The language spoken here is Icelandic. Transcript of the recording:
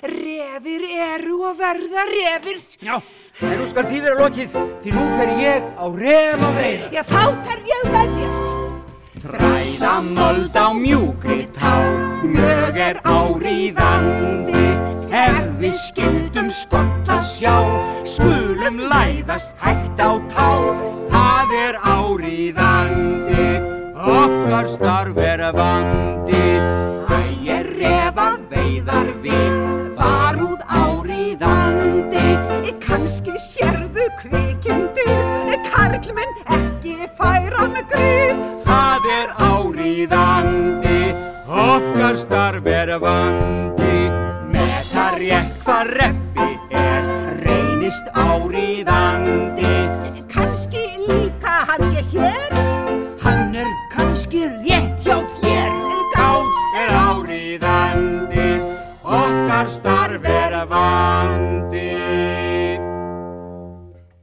Refir eru og verða refir. Já, en nú skal því vera lokið, því nú fer ég á rem og veiða. Já, þá fer ég með þér. Þræða mold á mjúkri tá, mjög er áríðandi. Ef við skildum skotta sjá, skulum læðast hægt á tá. Það er áríðandi, okkar starf er vandi. Æ, er refa veiðar við, Kanski sérðu kvikindið, karlminn ekki færan grið. Það er áríðandi, okkar starf er vandi. Með það rétt hvað reppi er, reynist áríðandi. Kanski líka hann sé hér. Hann er kannski rétt hjá þér. Gátt er áríðandi, okkar starf er vandi.